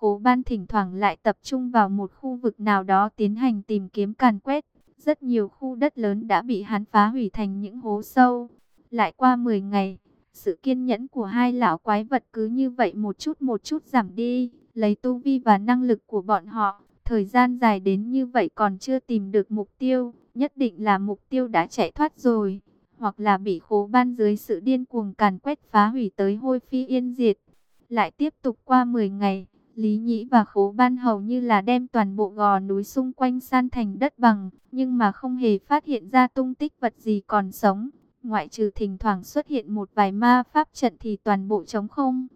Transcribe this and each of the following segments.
Khố ban thỉnh thoảng lại tập trung vào một khu vực nào đó tiến hành tìm kiếm càn quét. Rất nhiều khu đất lớn đã bị hắn phá hủy thành những hố sâu. Lại qua 10 ngày, sự kiên nhẫn của hai lão quái vật cứ như vậy một chút một chút giảm đi. Lấy tu vi và năng lực của bọn họ, thời gian dài đến như vậy còn chưa tìm được mục tiêu. Nhất định là mục tiêu đã chạy thoát rồi, hoặc là bị khố ban dưới sự điên cuồng càn quét phá hủy tới hôi phi yên diệt. Lại tiếp tục qua 10 ngày, Lý Nhĩ và khố ban hầu như là đem toàn bộ gò núi xung quanh san thành đất bằng, nhưng mà không hề phát hiện ra tung tích vật gì còn sống. Ngoại trừ thỉnh thoảng xuất hiện một vài ma pháp trận thì toàn bộ trống không.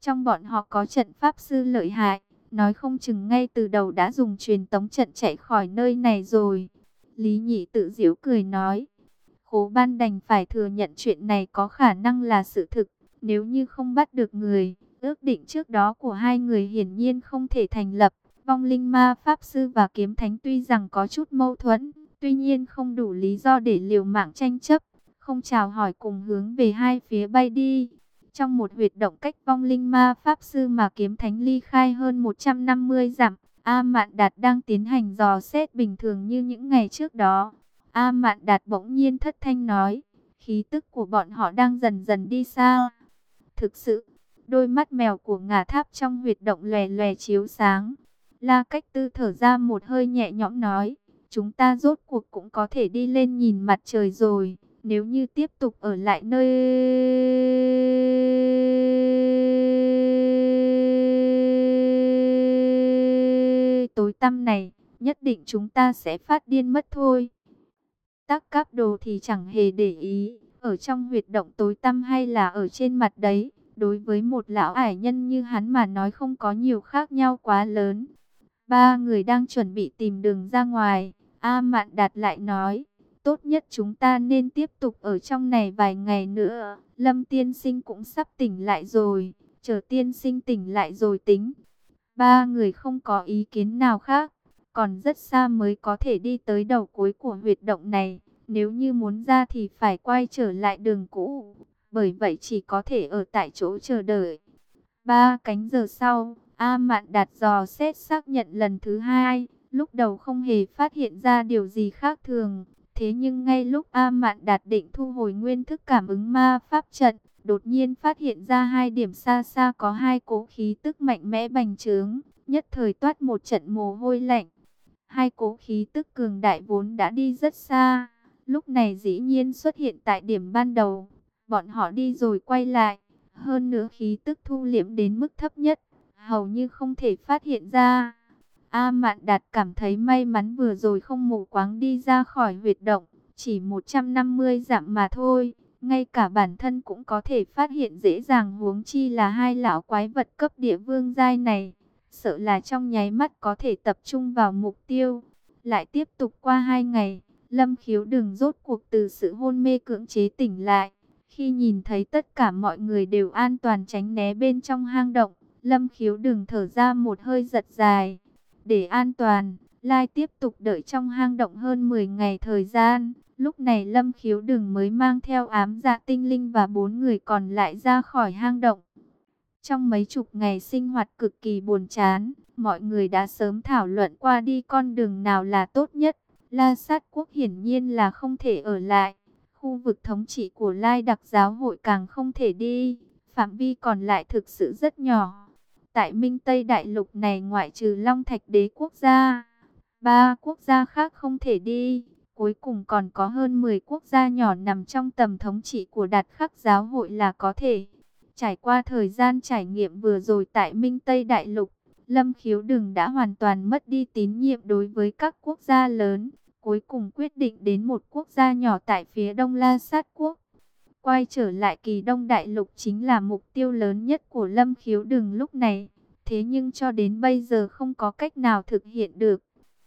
Trong bọn họ có trận pháp sư lợi hại, nói không chừng ngay từ đầu đã dùng truyền tống trận chạy khỏi nơi này rồi. Lý Nhị tự giễu cười nói, khố ban đành phải thừa nhận chuyện này có khả năng là sự thực, nếu như không bắt được người Ước định trước đó của hai người hiển nhiên không thể thành lập. Vong linh ma pháp sư và kiếm thánh tuy rằng có chút mâu thuẫn, tuy nhiên không đủ lý do để liều mạng tranh chấp. Không chào hỏi cùng hướng về hai phía bay đi. Trong một huyệt động cách vong linh ma pháp sư mà kiếm thánh ly khai hơn 150 dặm, A Mạn Đạt đang tiến hành dò xét bình thường như những ngày trước đó. A Mạn Đạt bỗng nhiên thất thanh nói, khí tức của bọn họ đang dần dần đi xa. Thực sự, Đôi mắt mèo của ngà tháp trong huyệt động lè lè chiếu sáng. La cách tư thở ra một hơi nhẹ nhõm nói. Chúng ta rốt cuộc cũng có thể đi lên nhìn mặt trời rồi. Nếu như tiếp tục ở lại nơi... tối tăm này, nhất định chúng ta sẽ phát điên mất thôi. Tắc cáp đồ thì chẳng hề để ý, ở trong huyệt động tối tăm hay là ở trên mặt đấy, Đối với một lão ải nhân như hắn mà nói không có nhiều khác nhau quá lớn. Ba người đang chuẩn bị tìm đường ra ngoài. A Mạn Đạt lại nói, tốt nhất chúng ta nên tiếp tục ở trong này vài ngày nữa. Lâm tiên sinh cũng sắp tỉnh lại rồi, chờ tiên sinh tỉnh lại rồi tính. Ba người không có ý kiến nào khác, còn rất xa mới có thể đi tới đầu cuối của huyệt động này. Nếu như muốn ra thì phải quay trở lại đường cũ bởi vậy chỉ có thể ở tại chỗ chờ đợi. Ba cánh giờ sau, A Mạn đạt dò xét xác nhận lần thứ hai, lúc đầu không hề phát hiện ra điều gì khác thường. Thế nhưng ngay lúc A Mạn đạt định thu hồi nguyên thức cảm ứng ma pháp trận, đột nhiên phát hiện ra hai điểm xa xa có hai cố khí tức mạnh mẽ bành trướng, nhất thời toát một trận mồ hôi lạnh. Hai cố khí tức cường đại vốn đã đi rất xa, lúc này dĩ nhiên xuất hiện tại điểm ban đầu. Bọn họ đi rồi quay lại, hơn nữa khí tức thu liễm đến mức thấp nhất, hầu như không thể phát hiện ra. A Mạn Đạt cảm thấy may mắn vừa rồi không mù quáng đi ra khỏi huyệt động, chỉ 150 dặm mà thôi, ngay cả bản thân cũng có thể phát hiện dễ dàng huống chi là hai lão quái vật cấp địa vương giai này, sợ là trong nháy mắt có thể tập trung vào mục tiêu. Lại tiếp tục qua hai ngày, Lâm Khiếu đừng rốt cuộc từ sự hôn mê cưỡng chế tỉnh lại, khi nhìn thấy tất cả mọi người đều an toàn tránh né bên trong hang động, Lâm Khiếu đừng thở ra một hơi giật dài. Để an toàn, Lai tiếp tục đợi trong hang động hơn 10 ngày thời gian. Lúc này Lâm Khiếu đừng mới mang theo ám dạ tinh linh và bốn người còn lại ra khỏi hang động. Trong mấy chục ngày sinh hoạt cực kỳ buồn chán, mọi người đã sớm thảo luận qua đi con đường nào là tốt nhất. La sát quốc hiển nhiên là không thể ở lại. Khu vực thống trị của Lai đặc giáo hội càng không thể đi, phạm vi còn lại thực sự rất nhỏ. Tại Minh Tây Đại Lục này ngoại trừ Long Thạch Đế quốc gia, ba quốc gia khác không thể đi. Cuối cùng còn có hơn 10 quốc gia nhỏ nằm trong tầm thống trị của đạt khắc giáo hội là có thể. Trải qua thời gian trải nghiệm vừa rồi tại Minh Tây Đại Lục, Lâm Khiếu Đừng đã hoàn toàn mất đi tín nhiệm đối với các quốc gia lớn cuối cùng quyết định đến một quốc gia nhỏ tại phía đông La Sát Quốc. Quay trở lại kỳ đông đại lục chính là mục tiêu lớn nhất của Lâm Khiếu Đừng lúc này. Thế nhưng cho đến bây giờ không có cách nào thực hiện được.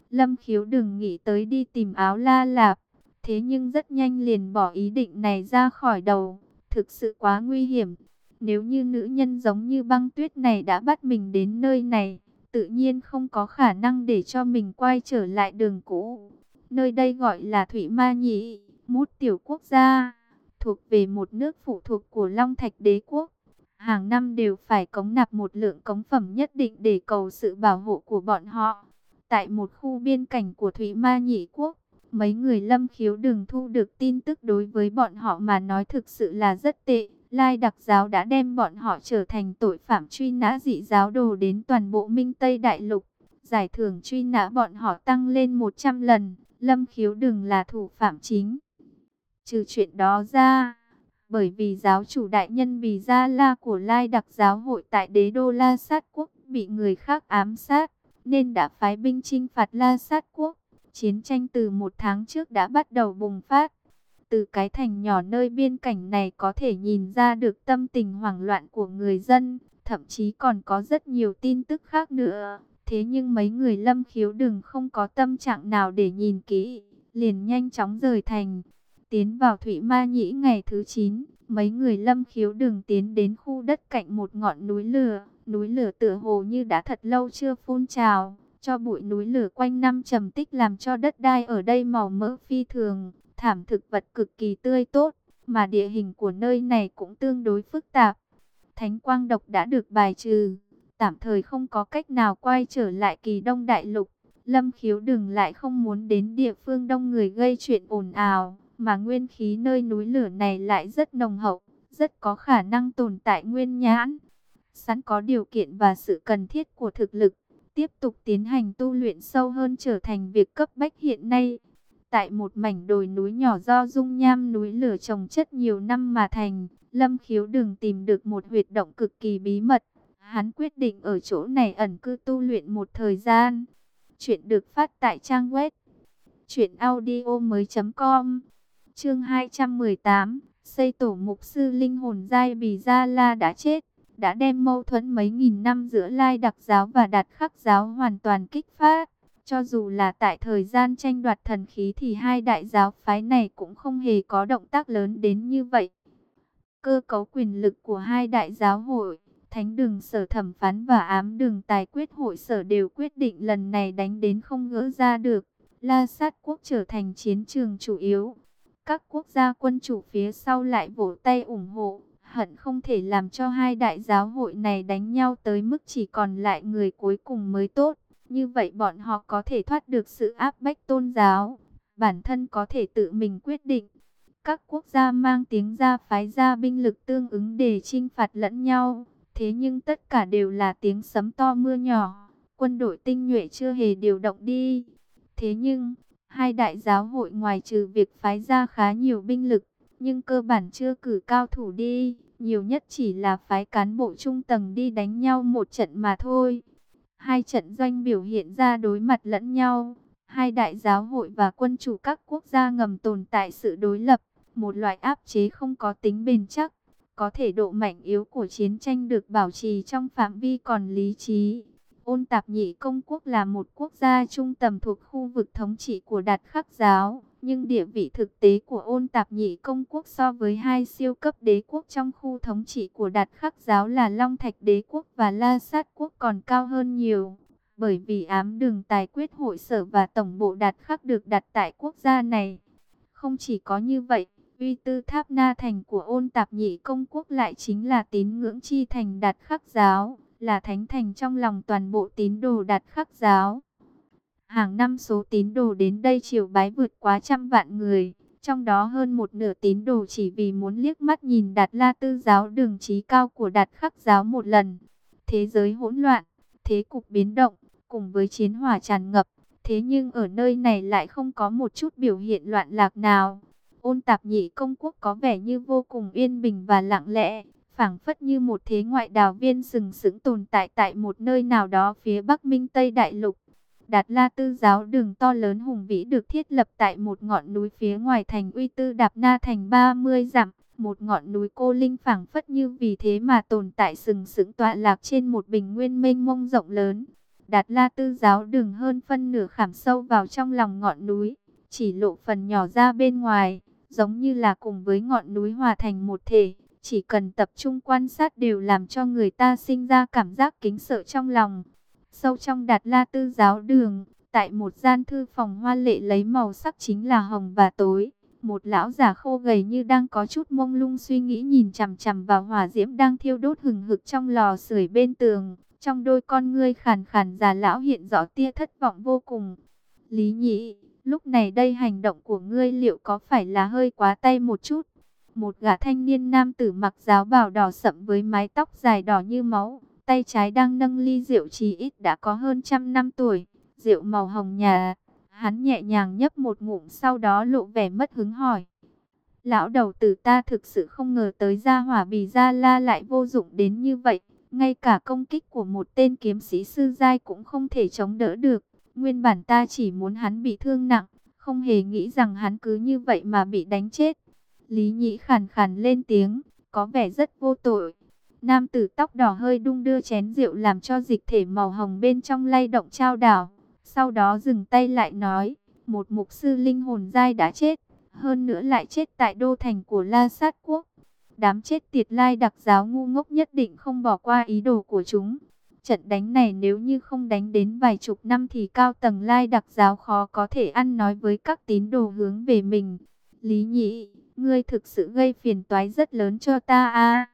Lâm Khiếu Đừng nghĩ tới đi tìm áo La Lạp. Thế nhưng rất nhanh liền bỏ ý định này ra khỏi đầu. Thực sự quá nguy hiểm. Nếu như nữ nhân giống như băng tuyết này đã bắt mình đến nơi này, tự nhiên không có khả năng để cho mình quay trở lại đường cũ. Nơi đây gọi là Thủy Ma Nhĩ, mút tiểu quốc gia, thuộc về một nước phụ thuộc của Long Thạch Đế Quốc. hàng năm đều phải cống nạp một lượng cống phẩm nhất định để cầu sự bảo hộ của bọn họ. Tại một khu biên cảnh của Thủy Ma Nhị Quốc, mấy người lâm khiếu đừng thu được tin tức đối với bọn họ mà nói thực sự là rất tệ. Lai đặc giáo đã đem bọn họ trở thành tội phạm truy nã dị giáo đồ đến toàn bộ Minh Tây Đại Lục. Giải thưởng truy nã bọn họ tăng lên 100 lần, lâm khiếu đừng là thủ phạm chính. Trừ chuyện đó ra, bởi vì giáo chủ đại nhân vì Gia La của Lai đặc giáo hội tại đế đô La Sát Quốc bị người khác ám sát, nên đã phái binh chinh phạt La Sát Quốc. Chiến tranh từ một tháng trước đã bắt đầu bùng phát. Từ cái thành nhỏ nơi biên cảnh này có thể nhìn ra được tâm tình hoảng loạn của người dân, thậm chí còn có rất nhiều tin tức khác nữa. Thế nhưng mấy người lâm khiếu đừng không có tâm trạng nào để nhìn kỹ, liền nhanh chóng rời thành. Tiến vào Thủy Ma Nhĩ ngày thứ 9, mấy người lâm khiếu đừng tiến đến khu đất cạnh một ngọn núi lửa. Núi lửa tựa hồ như đã thật lâu chưa phun trào, cho bụi núi lửa quanh năm trầm tích làm cho đất đai ở đây màu mỡ phi thường, thảm thực vật cực kỳ tươi tốt, mà địa hình của nơi này cũng tương đối phức tạp. Thánh quang độc đã được bài trừ, tạm thời không có cách nào quay trở lại kỳ đông đại lục. Lâm khiếu đừng lại không muốn đến địa phương đông người gây chuyện ồn ào, mà nguyên khí nơi núi lửa này lại rất nồng hậu, rất có khả năng tồn tại nguyên nhãn. Sẵn có điều kiện và sự cần thiết của thực lực, tiếp tục tiến hành tu luyện sâu hơn trở thành việc cấp bách hiện nay. Tại một mảnh đồi núi nhỏ do dung nham núi lửa trồng chất nhiều năm mà thành, Lâm Khiếu đừng tìm được một huyệt động cực kỳ bí mật. Hắn quyết định ở chỗ này ẩn cư tu luyện một thời gian. Chuyện được phát tại trang web truyệnaudiomoi.com. Chương 218, xây tổ mục sư linh hồn giai Bì Gia La đã chết đã đem mâu thuẫn mấy nghìn năm giữa Lai Đặc giáo và Đạt Khắc giáo hoàn toàn kích phát. Cho dù là tại thời gian tranh đoạt thần khí thì hai đại giáo phái này cũng không hề có động tác lớn đến như vậy. Cơ cấu quyền lực của hai đại giáo hội, Thánh đường sở thẩm phán và ám đường tài quyết hội sở đều quyết định lần này đánh đến không gỡ ra được. La sát quốc trở thành chiến trường chủ yếu. Các quốc gia quân chủ phía sau lại vỗ tay ủng hộ hận không thể làm cho hai đại giáo hội này đánh nhau tới mức chỉ còn lại người cuối cùng mới tốt. Như vậy bọn họ có thể thoát được sự áp bách tôn giáo, bản thân có thể tự mình quyết định. Các quốc gia mang tiếng ra phái ra binh lực tương ứng để chinh phạt lẫn nhau, thế nhưng tất cả đều là tiếng sấm to mưa nhỏ, quân đội tinh nhuệ chưa hề điều động đi. Thế nhưng, hai đại giáo hội ngoài trừ việc phái ra khá nhiều binh lực, nhưng cơ bản chưa cử cao thủ đi, nhiều nhất chỉ là phái cán bộ trung tầng đi đánh nhau một trận mà thôi. Hai trận doanh biểu hiện ra đối mặt lẫn nhau, hai đại giáo hội và quân chủ các quốc gia ngầm tồn tại sự đối lập, một loại áp chế không có tính bền chắc, có thể độ mạnh yếu của chiến tranh được bảo trì trong phạm vi còn lý trí. Ôn Tạp Nhị Công Quốc là một quốc gia trung tầm thuộc khu vực thống trị của Đạt Khắc Giáo nhưng địa vị thực tế của ôn tạp nhị công quốc so với hai siêu cấp đế quốc trong khu thống trị của đạt khắc giáo là Long Thạch đế quốc và La Sát quốc còn cao hơn nhiều. Bởi vì ám đường tài quyết hội sở và tổng bộ đạt khắc được đặt tại quốc gia này. Không chỉ có như vậy, uy tư tháp na thành của ôn tạp nhị công quốc lại chính là tín ngưỡng chi thành đạt khắc giáo, là thánh thành trong lòng toàn bộ tín đồ đạt khắc giáo. Hàng năm số tín đồ đến đây triều bái vượt quá trăm vạn người, trong đó hơn một nửa tín đồ chỉ vì muốn liếc mắt nhìn Đạt La Tư giáo đường trí cao của Đạt Khắc giáo một lần. Thế giới hỗn loạn, thế cục biến động, cùng với chiến hỏa tràn ngập, thế nhưng ở nơi này lại không có một chút biểu hiện loạn lạc nào. Ôn tạp nhị công quốc có vẻ như vô cùng yên bình và lặng lẽ, phảng phất như một thế ngoại đào viên sừng sững tồn tại tại một nơi nào đó phía Bắc Minh Tây Đại Lục. Đạt La Tư giáo đường to lớn hùng vĩ được thiết lập tại một ngọn núi phía ngoài thành Uy Tư Đạp Na thành 30 dặm, một ngọn núi cô linh phảng phất như vì thế mà tồn tại sừng sững tọa lạc trên một bình nguyên mênh mông rộng lớn. Đạt La Tư giáo đường hơn phân nửa khảm sâu vào trong lòng ngọn núi, chỉ lộ phần nhỏ ra bên ngoài, giống như là cùng với ngọn núi hòa thành một thể, chỉ cần tập trung quan sát đều làm cho người ta sinh ra cảm giác kính sợ trong lòng. Sâu trong Đạt La Tư giáo đường, tại một gian thư phòng hoa lệ lấy màu sắc chính là hồng và tối, Một lão già khô gầy như đang có chút mông lung suy nghĩ nhìn chằm chằm vào hỏa diễm đang thiêu đốt hừng hực trong lò sưởi bên tường. Trong đôi con ngươi khàn khàn già lão hiện rõ tia thất vọng vô cùng. Lý nhị, lúc này đây hành động của ngươi liệu có phải là hơi quá tay một chút? Một gã thanh niên nam tử mặc giáo bào đỏ sậm với mái tóc dài đỏ như máu, tay trái đang nâng ly rượu chí ít đã có hơn trăm năm tuổi, rượu màu hồng nhà. Hắn nhẹ nhàng nhấp một ngụm sau đó lộ vẻ mất hứng hỏi. Lão đầu tử ta thực sự không ngờ tới gia hỏa bì gia la lại vô dụng đến như vậy. Ngay cả công kích của một tên kiếm sĩ sư giai cũng không thể chống đỡ được. Nguyên bản ta chỉ muốn hắn bị thương nặng, không hề nghĩ rằng hắn cứ như vậy mà bị đánh chết. Lý Nhĩ khàn khàn lên tiếng, có vẻ rất vô tội. Nam tử tóc đỏ hơi đung đưa chén rượu làm cho dịch thể màu hồng bên trong lay động trao đảo. Sau đó dừng tay lại nói, một mục sư linh hồn giai đã chết, hơn nữa lại chết tại đô thành của La Sát Quốc. Đám chết tiệt lai đặc giáo ngu ngốc nhất định không bỏ qua ý đồ của chúng. Trận đánh này nếu như không đánh đến vài chục năm thì cao tầng lai đặc giáo khó có thể ăn nói với các tín đồ hướng về mình. Lý nhị, ngươi thực sự gây phiền toái rất lớn cho ta a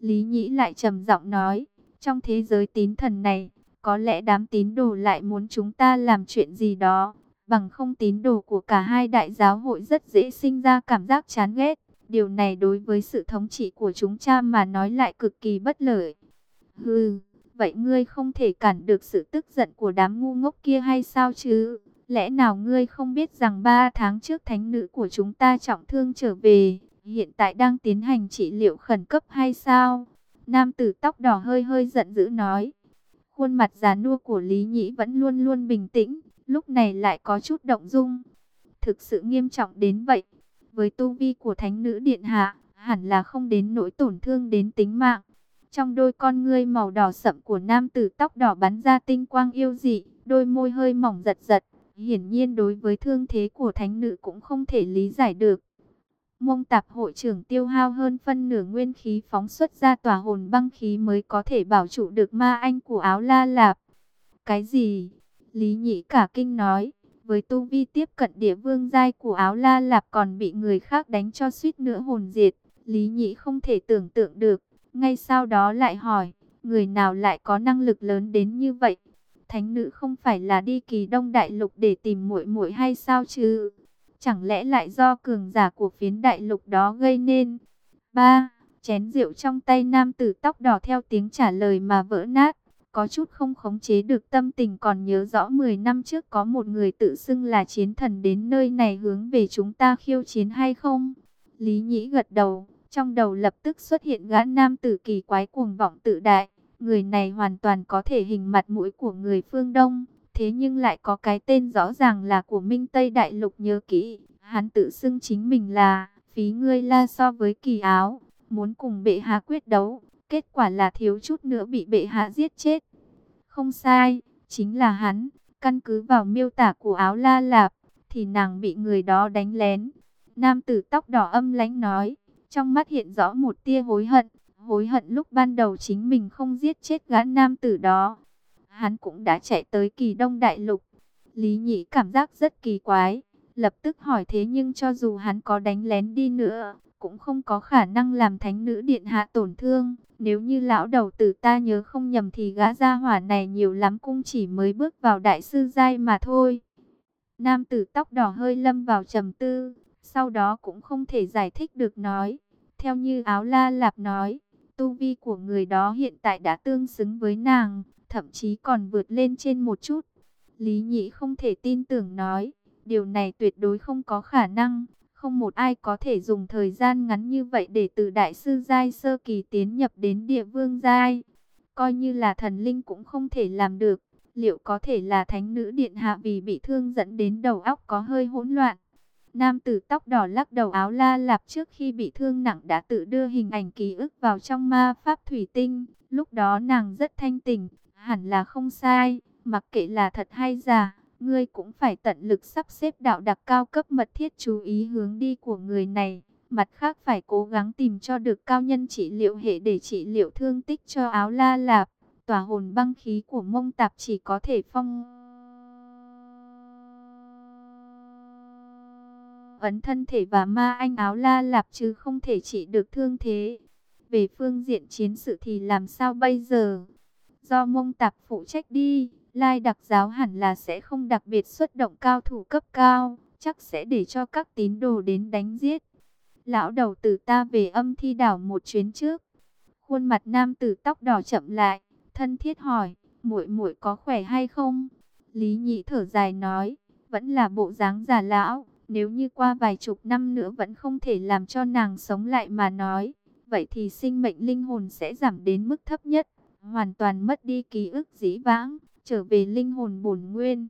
Lý nhị lại trầm giọng nói, trong thế giới tín thần này, có lẽ đám tín đồ lại muốn chúng ta làm chuyện gì đó. Bằng không tín đồ của cả hai đại giáo hội rất dễ sinh ra cảm giác chán ghét. Điều này đối với sự thống trị của chúng cha mà nói lại cực kỳ bất lợi. Hừ, vậy ngươi không thể cản được sự tức giận của đám ngu ngốc kia hay sao chứ? Lẽ nào ngươi không biết rằng ba tháng trước thánh nữ của chúng ta trọng thương trở về, hiện tại đang tiến hành trị liệu khẩn cấp hay sao? Nam tử tóc đỏ hơi hơi giận dữ nói. Khuôn mặt già nua của Lý Nhĩ vẫn luôn luôn bình tĩnh, lúc này lại có chút động dung. Thực sự nghiêm trọng đến vậy. Với tu vi của thánh nữ điện hạ, hẳn là không đến nỗi tổn thương đến tính mạng. Trong đôi con ngươi màu đỏ sậm của nam tử tóc đỏ bắn ra tinh quang yêu dị, đôi môi hơi mỏng giật giật. Hiển nhiên đối với thương thế của thánh nữ cũng không thể lý giải được. Mông tạp hội trưởng tiêu hao hơn phân nửa nguyên khí phóng xuất ra tòa hồn băng khí mới có thể bảo trụ được ma anh của áo la lạp. Cái gì? Lý nhị cả kinh nói, với tu vi tiếp cận địa vương giai của áo la lạp còn bị người khác đánh cho suýt nữa hồn diệt. Lý nhị không thể tưởng tượng được, ngay sau đó lại hỏi, người nào lại có năng lực lớn đến như vậy? Thánh nữ không phải là đi kỳ đông đại lục để tìm muội muội hay sao chứ? Chẳng lẽ lại do cường giả của phiến đại lục đó gây nên? Ba, chén rượu trong tay nam tử tóc đỏ theo tiếng trả lời mà vỡ nát. Có chút không khống chế được tâm tình còn nhớ rõ 10 năm trước có một người tự xưng là chiến thần đến nơi này hướng về chúng ta khiêu chiến hay không? Lý Nhĩ gật đầu, trong đầu lập tức xuất hiện gã nam tử kỳ quái cuồng vọng tự đại. Người này hoàn toàn có thể hình mặt mũi của người phương Đông, thế nhưng lại có cái tên rõ ràng là của Minh Tây Đại Lục nhớ kỹ. Hắn tự xưng chính mình là phí ngươi la so với kỳ áo, muốn cùng bệ hạ quyết đấu, kết quả là thiếu chút nữa bị bệ hạ giết chết. Không sai, chính là hắn, căn cứ vào miêu tả của áo la lạp, thì nàng bị người đó đánh lén. Nam tử tóc đỏ âm lãnh nói, trong mắt hiện rõ một tia hối hận, hối hận lúc ban đầu chính mình không giết chết gã nam tử đó. Hắn cũng đã chạy tới kỳ đông đại lục. Lý nhị cảm giác rất kỳ quái, lập tức hỏi thế nhưng cho dù hắn có đánh lén đi nữa, cũng không có khả năng làm thánh nữ điện hạ tổn thương. Nếu như lão đầu tử ta nhớ không nhầm thì gã gia hỏa này nhiều lắm cũng chỉ mới bước vào đại sư giai mà thôi. Nam tử tóc đỏ hơi lâm vào trầm tư, sau đó cũng không thể giải thích được nói. Theo như áo la lạp nói, tu vi của người đó hiện tại đã tương xứng với nàng, thậm chí còn vượt lên trên một chút. Lý nhị không thể tin tưởng nói, điều này tuyệt đối không có khả năng. Không một ai có thể dùng thời gian ngắn như vậy để từ đại sư giai sơ kỳ tiến nhập đến địa vương giai. Coi như là thần linh cũng không thể làm được. Liệu có thể là thánh nữ điện hạ vì bị thương dẫn đến đầu óc có hơi hỗn loạn? Nam tử tóc đỏ lắc đầu áo la lạp trước khi bị thương nặng đã tự đưa hình ảnh ký ức vào trong ma pháp thủy tinh. Lúc đó nàng rất thanh tình, hẳn là không sai, mặc kệ là thật hay giả ngươi cũng phải tận lực sắp xếp đạo đặc cao cấp mật thiết chú ý hướng đi của người này. Mặt khác phải cố gắng tìm cho được cao nhân trị liệu hệ để trị liệu thương tích cho áo la lạp. Tòa hồn băng khí của mông tạp chỉ có thể phong ấn thân thể và ma anh áo la lạp chứ không thể trị được thương thế. Về phương diện chiến sự thì làm sao bây giờ? Do mông tạp phụ trách đi, lai đặc giáo hẳn là sẽ không đặc biệt xuất động cao thủ cấp cao, chắc sẽ để cho các tín đồ đến đánh giết. Lão đầu tử ta về âm thi đảo một chuyến trước. Khuôn mặt nam tử tóc đỏ chậm lại, thân thiết hỏi, muội muội có khỏe hay không? Lý nhị thở dài nói, vẫn là bộ dáng già lão, nếu như qua vài chục năm nữa vẫn không thể làm cho nàng sống lại mà nói, vậy thì sinh mệnh linh hồn sẽ giảm đến mức thấp nhất, hoàn toàn mất đi ký ức dĩ vãng, trở về linh hồn bổn nguyên.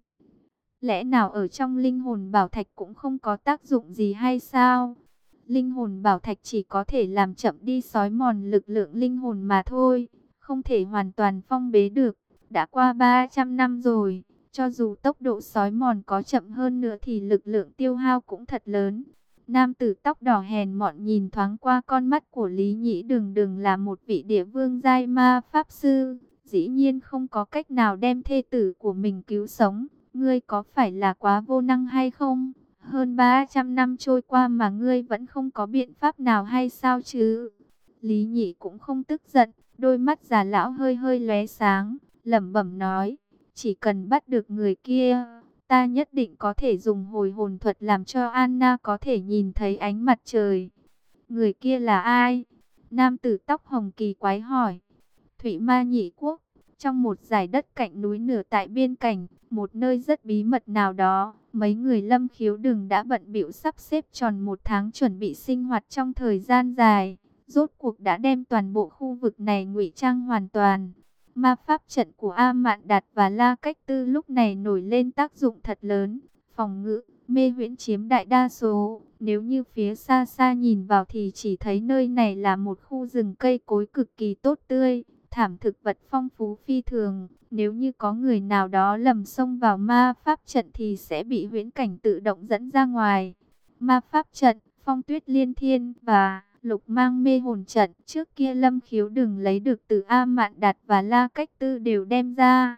Lẽ nào ở trong linh hồn bảo thạch cũng không có tác dụng gì hay sao? Linh hồn bảo thạch chỉ có thể làm chậm đi sói mòn lực lượng linh hồn mà thôi, không thể hoàn toàn phong bế được. Đã qua 300 năm rồi, cho dù tốc độ sói mòn có chậm hơn nữa thì lực lượng tiêu hao cũng thật lớn. Nam tử tóc đỏ hèn mọn nhìn thoáng qua con mắt của Lý Nhĩ đừng đừng là một vị địa vương giai ma pháp sư. Dĩ nhiên không có cách nào đem thê tử của mình cứu sống. Ngươi có phải là quá vô năng hay không? Hơn 300 năm trôi qua mà ngươi vẫn không có biện pháp nào hay sao chứ? Lý Nhĩ cũng không tức giận, đôi mắt già lão hơi hơi lóe sáng, lẩm bẩm nói chỉ cần bắt được người kia, ta nhất định có thể dùng hồi hồn thuật làm cho Anna có thể nhìn thấy ánh mặt trời. Người kia là ai? Nam tử tóc hồng kỳ quái hỏi. Thủy Ma Nhị Quốc, trong một giải đất cạnh núi nửa tại biên cảnh, một nơi rất bí mật nào đó, mấy người lâm khiếu đừng đã bận bịu sắp xếp tròn một tháng chuẩn bị sinh hoạt trong thời gian dài. Rốt cuộc đã đem toàn bộ khu vực này ngụy trang hoàn toàn. Ma pháp trận của A Mạn Đạt và La Cách Tư lúc này nổi lên tác dụng thật lớn, phòng ngự, mê huyễn chiếm đại đa số. Nếu như phía xa xa nhìn vào thì chỉ thấy nơi này là một khu rừng cây cối cực kỳ tốt tươi, thảm thực vật phong phú phi thường. Nếu như có người nào đó lầm xông vào ma pháp trận thì sẽ bị huyễn cảnh tự động dẫn ra ngoài. Ma pháp trận, phong tuyết liên thiên và lục mang mê hồn trận. Trước kia lâm khiếu đừng lấy được từ A Mạn Đạt và La Cách Tư đều đem ra.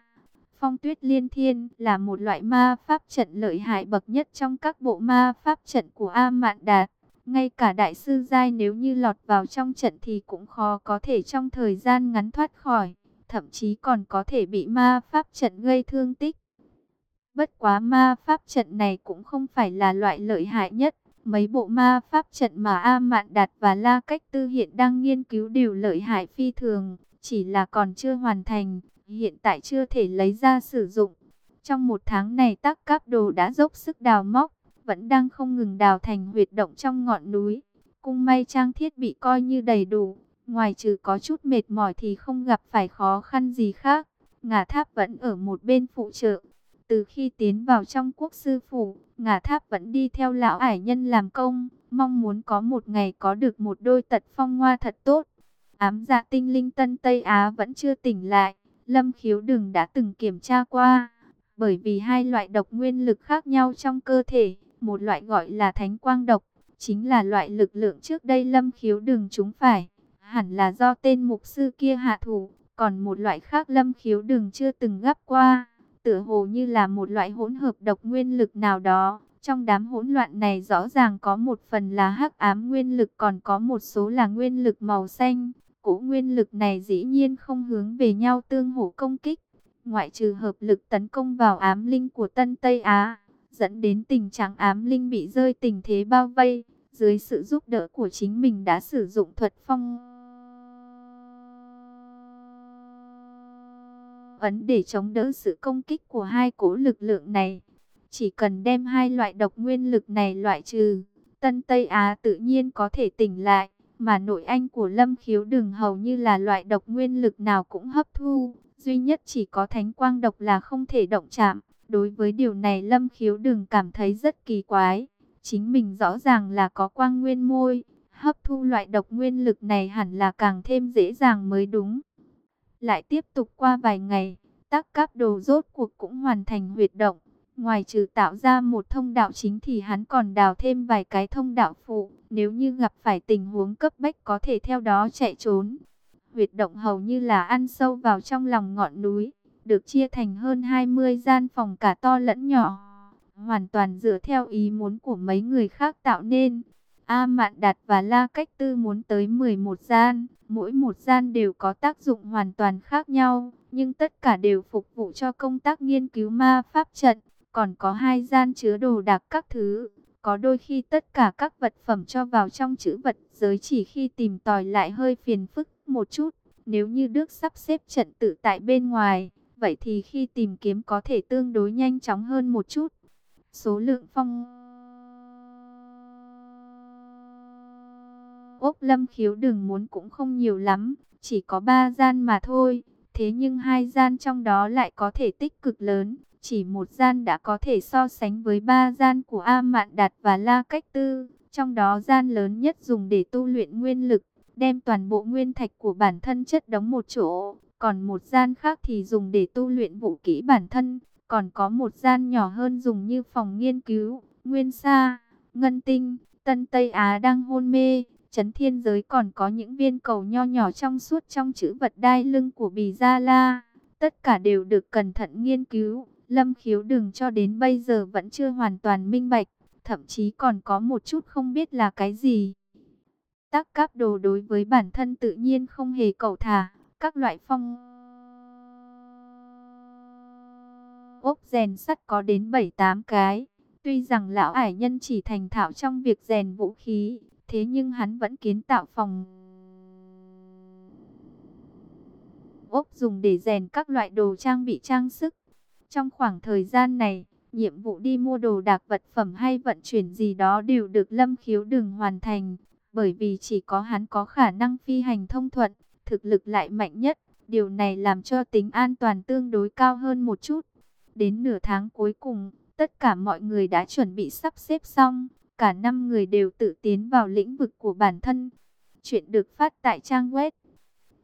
Phong tuyết liên thiên là một loại ma pháp trận lợi hại bậc nhất trong các bộ ma pháp trận của A Mạn Đạt. Ngay cả đại sư giai nếu như lọt vào trong trận thì cũng khó có thể trong thời gian ngắn thoát khỏi. Thậm chí còn có thể bị ma pháp trận gây thương tích. Bất quá ma pháp trận này cũng không phải là loại lợi hại nhất. Mấy bộ ma pháp trận mà A Mạn Đạt và La Cách Tư hiện đang nghiên cứu đều lợi hại phi thường, chỉ là còn chưa hoàn thành, hiện tại chưa thể lấy ra sử dụng. Trong một tháng này tác cáp đồ đã dốc sức đào móc, vẫn đang không ngừng đào thành huyệt động trong ngọn núi. Cung may trang thiết bị coi như đầy đủ, ngoài trừ có chút mệt mỏi thì không gặp phải khó khăn gì khác. Ngà tháp vẫn ở một bên phụ trợ. Từ khi tiến vào trong quốc sư phủ, ngả tháp vẫn đi theo lão ải nhân làm công, mong muốn có một ngày có được một đôi tật phong hoa thật tốt. Ám dạ tinh linh Tân Tây Á vẫn chưa tỉnh lại, lâm khiếu đừng đã từng kiểm tra qua. Bởi vì hai loại độc nguyên lực khác nhau trong cơ thể, một loại gọi là thánh quang độc, chính là loại lực lượng trước đây lâm khiếu đừng chúng phải. Hẳn là do tên mục sư kia hạ thủ, còn một loại khác lâm khiếu đừng chưa từng gấp qua tựa hồ như là một loại hỗn hợp độc nguyên lực nào đó. Trong đám hỗn loạn này rõ ràng có một phần là hắc ám nguyên lực còn có một số là nguyên lực màu xanh. Cỗ nguyên lực này dĩ nhiên không hướng về nhau tương hỗ công kích. Ngoại trừ hợp lực tấn công vào ám linh của Tân Tây Á, dẫn đến tình trạng ám linh bị rơi tình thế bao vây. Dưới sự giúp đỡ của chính mình đã sử dụng thuật phong ấn để chống đỡ sự công kích của hai cỗ lực lượng này. Chỉ cần đem hai loại độc nguyên lực này loại trừ, Tân Tây Á tự nhiên có thể tỉnh lại, mà nội anh của Lâm Khiếu Đường hầu như là loại độc nguyên lực nào cũng hấp thu, duy nhất chỉ có thánh quang độc là không thể động chạm. Đối với điều này Lâm Khiếu Đường cảm thấy rất kỳ quái, chính mình rõ ràng là có quang nguyên môi, hấp thu loại độc nguyên lực này hẳn là càng thêm dễ dàng mới đúng. Lại tiếp tục qua vài ngày, tắc cáp đồ rốt cuộc cũng hoàn thành huyệt động. Ngoài trừ tạo ra một thông đạo chính thì hắn còn đào thêm vài cái thông đạo phụ. Nếu như gặp phải tình huống cấp bách có thể theo đó chạy trốn. Huyệt động hầu như là ăn sâu vào trong lòng ngọn núi. Được chia thành hơn 20 gian phòng cả to lẫn nhỏ. hoàn toàn dựa theo ý muốn của mấy người khác tạo nên. A Mạn Đạt và La Cách Tư muốn tới 11 gian, mỗi một gian đều có tác dụng hoàn toàn khác nhau, nhưng tất cả đều phục vụ cho công tác nghiên cứu ma pháp trận, còn có hai gian chứa đồ đạc các thứ. Có đôi khi tất cả các vật phẩm cho vào trong chữ vật giới chỉ khi tìm tòi lại hơi phiền phức một chút. Nếu như Đức sắp xếp trận tự tại bên ngoài, vậy thì khi tìm kiếm có thể tương đối nhanh chóng hơn một chút. Số lượng phong ốc lâm khiếu đừng muốn cũng không nhiều lắm, chỉ có ba gian mà thôi. Thế nhưng hai gian trong đó lại có thể tích cực lớn, chỉ một gian đã có thể so sánh với ba gian của A Mạn Đạt và La Cách Tư. Trong đó gian lớn nhất dùng để tu luyện nguyên lực, đem toàn bộ nguyên thạch của bản thân chất đóng một chỗ. Còn một gian khác thì dùng để tu luyện vũ kỹ bản thân. Còn có một gian nhỏ hơn dùng như phòng nghiên cứu, nguyên sa, ngân tinh, Tân Tây Á đang hôn mê. Chấn thiên giới còn có những viên cầu nho nhỏ trong suốt trong chữ vật đai lưng của Bì Gia La. Tất cả đều được cẩn thận nghiên cứu. Lâm khiếu đừng cho đến bây giờ vẫn chưa hoàn toàn minh bạch. Thậm chí còn có một chút không biết là cái gì. Tác cáp đồ đối với bản thân tự nhiên không hề cầu thả. Các loại phong ốc rèn sắt có đến 7-8 cái. Tuy rằng lão ải nhân chỉ thành thạo trong việc rèn vũ khí, Thế nhưng hắn vẫn kiến tạo phòng ốc dùng để rèn các loại đồ trang bị trang sức. Trong khoảng thời gian này, nhiệm vụ đi mua đồ đạc vật phẩm hay vận chuyển gì đó đều được Lâm Khiếu Đừng hoàn thành, bởi vì chỉ có hắn có khả năng phi hành thông thuận, thực lực lại mạnh nhất. Điều này làm cho tính an toàn tương đối cao hơn một chút. Đến nửa tháng cuối cùng, tất cả mọi người đã chuẩn bị sắp xếp xong. Cả năm người đều tự tiến vào lĩnh vực của bản thân. Chuyện được phát tại trang web